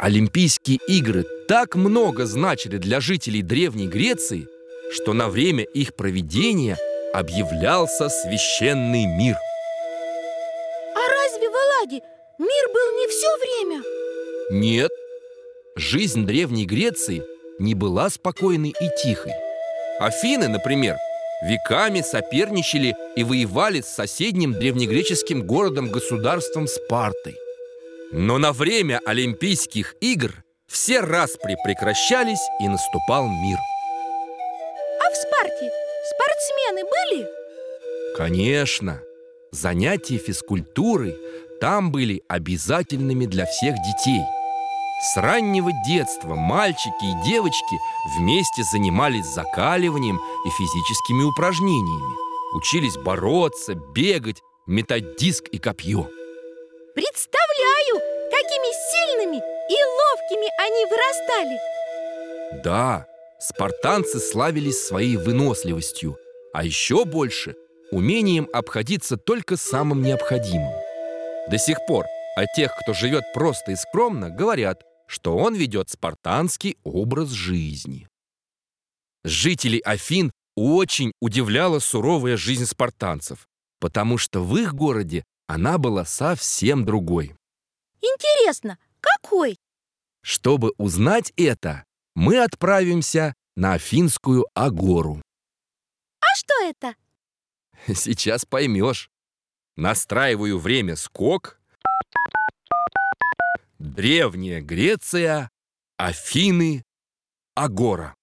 Олимпийские игры так много значили для жителей Древней Греции, что на время их проведения объявлялся священный мир. А разве в Элладе мир был не все время? Нет, жизнь Древней Греции не была спокойной и тихой. Афины, например, веками соперничали и воевали с соседним древнегреческим городом-государством Спартой. Но на время Олимпийских игр все распри прекращались и наступал мир. А в Спарте спортсмены были? Конечно, занятия физкультурой там были обязательными для всех детей. С раннего детства мальчики и девочки вместе занимались закаливанием и физическими упражнениями. Учились бороться, бегать, метать диск и копье. Какими сильными и ловкими они вырастали Да, спартанцы славились своей выносливостью, а еще больше – умением обходиться только самым необходимым. До сих пор о тех, кто живет просто и скромно, говорят, что он ведет спартанский образ жизни. Жителей Афин очень удивляла суровая жизнь спартанцев, потому что в их городе она была совсем другой. Интересно, какой? Чтобы узнать это, мы отправимся на Афинскую Агору. А что это? Сейчас поймешь. Настраиваю время скок. Древняя Греция, Афины, Агора.